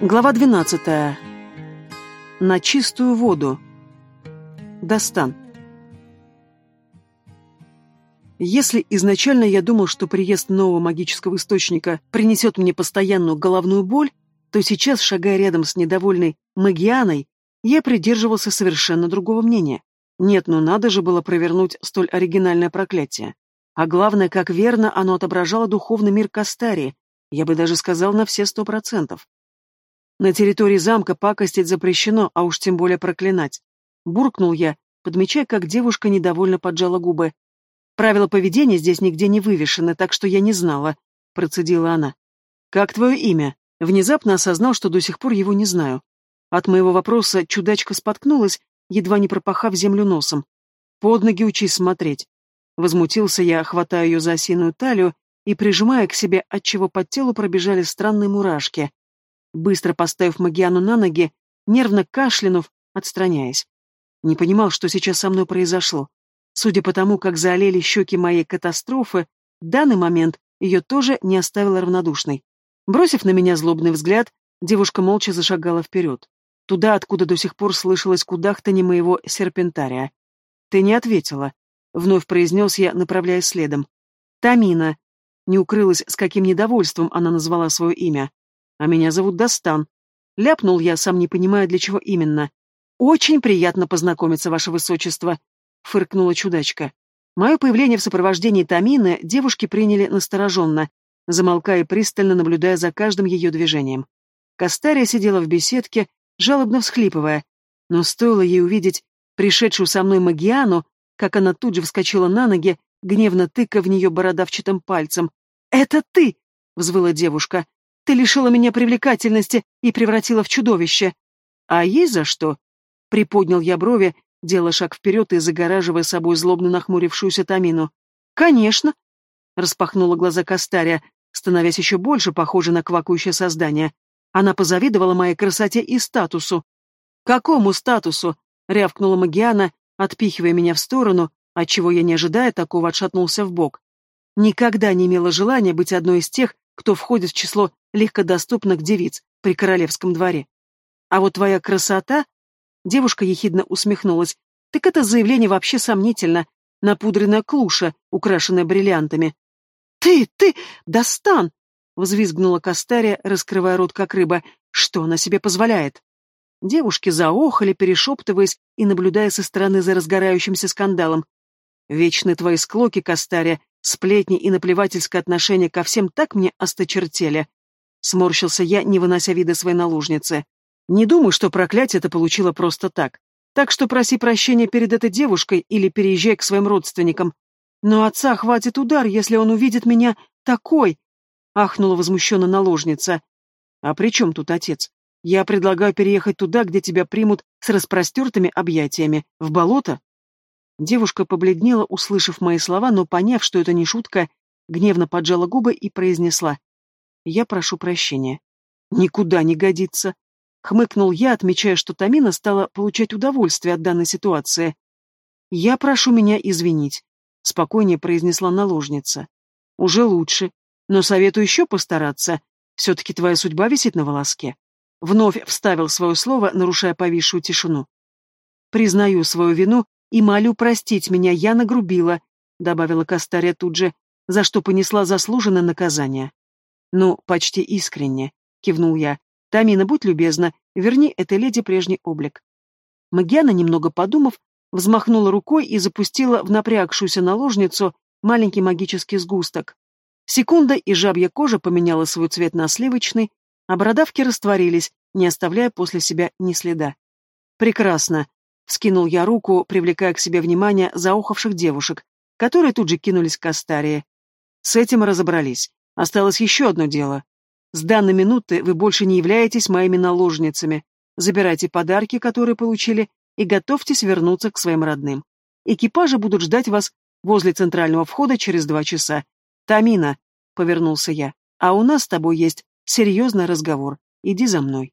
Глава 12. На чистую воду. Достан. Если изначально я думал, что приезд нового магического источника принесет мне постоянную головную боль, то сейчас, шагая рядом с недовольной Магианой, я придерживался совершенно другого мнения. Нет, ну надо же было провернуть столь оригинальное проклятие. А главное, как верно оно отображало духовный мир Кастарии, я бы даже сказал на все сто процентов. На территории замка пакостить запрещено, а уж тем более проклинать. Буркнул я, подмечая, как девушка недовольно поджала губы. Правила поведения здесь нигде не вывешены, так что я не знала, процедила она. Как твое имя? Внезапно осознал, что до сих пор его не знаю. От моего вопроса чудачка споткнулась, едва не пропахав землю носом. Под ноги учись смотреть. Возмутился я, хватая ее за осиную талию и прижимая к себе, отчего по телу пробежали странные мурашки быстро поставив Магиану на ноги, нервно кашлянув, отстраняясь. Не понимал, что сейчас со мной произошло. Судя по тому, как заолели щеки моей катастрофы, в данный момент ее тоже не оставила равнодушной. Бросив на меня злобный взгляд, девушка молча зашагала вперед. Туда, откуда до сих пор слышалось кудахтанье моего серпентария. «Ты не ответила», — вновь произнес я, направляясь следом. «Тамина». Не укрылась, с каким недовольством она назвала свое имя. А меня зовут Достан. Ляпнул я, сам не понимая, для чего именно. Очень приятно познакомиться, ваше высочество, фыркнула чудачка. Мое появление в сопровождении Тамины девушки приняли настороженно, замолкая и пристально наблюдая за каждым ее движением. Кастария сидела в беседке, жалобно всхлипывая, но стоило ей увидеть пришедшую со мной Магиану, как она тут же вскочила на ноги, гневно тыка в нее бородавчатым пальцем. «Это ты!» — взвыла девушка. Ты лишила меня привлекательности и превратила в чудовище. А есть за что? Приподнял я брови, делая шаг вперед и загораживая собой злобно нахмурившуюся Тамину. Конечно. Распахнула глаза Кастария, становясь еще больше похожей на квакающее создание. Она позавидовала моей красоте и статусу. «Какому статусу?» — рявкнула Магиана, отпихивая меня в сторону, отчего я, не ожидая такого, отшатнулся в бок. Никогда не имела желания быть одной из тех, кто входит в число легкодоступных девиц при королевском дворе. А вот твоя красота... Девушка ехидно усмехнулась. Так это заявление вообще сомнительно. Напудренная клуша, украшенная бриллиантами. «Ты, ты, Достан!» — взвизгнула Кастария, раскрывая рот как рыба. «Что она себе позволяет?» Девушки заохали, перешептываясь и наблюдая со стороны за разгорающимся скандалом. «Вечны твои склоки, Кастария, сплетни и наплевательское отношение ко всем так мне осточертели. Сморщился я, не вынося вида своей наложницы. Не думаю, что проклятие это получило просто так. Так что проси прощения перед этой девушкой или переезжай к своим родственникам. Но отца хватит удар, если он увидит меня такой, ахнула возмущенно наложница. А при чем тут отец? Я предлагаю переехать туда, где тебя примут с распростертыми объятиями. В болото? Девушка побледнела, услышав мои слова, но, поняв, что это не шутка, гневно поджала губы и произнесла. Я прошу прощения. Никуда не годится. Хмыкнул я, отмечая, что Тамина стала получать удовольствие от данной ситуации. Я прошу меня извинить, спокойнее произнесла наложница. Уже лучше, но советую еще постараться. Все-таки твоя судьба висит на волоске. Вновь вставил свое слово, нарушая повисшую тишину. Признаю свою вину и молю простить меня, я нагрубила, добавила Кастария тут же, за что понесла заслуженное наказание. «Ну, почти искренне», — кивнул я. «Тамина, будь любезна, верни этой леди прежний облик». Магиана, немного подумав, взмахнула рукой и запустила в напрягшуюся наложницу маленький магический сгусток. Секунда, и жабья кожа поменяла свой цвет на сливочный, а бородавки растворились, не оставляя после себя ни следа. «Прекрасно!» — вскинул я руку, привлекая к себе внимание заохавших девушек, которые тут же кинулись к Астарии. С этим разобрались. Осталось еще одно дело. С данной минуты вы больше не являетесь моими наложницами. Забирайте подарки, которые получили, и готовьтесь вернуться к своим родным. Экипажи будут ждать вас возле центрального входа через два часа. Тамина, — повернулся я, — а у нас с тобой есть серьезный разговор. Иди за мной.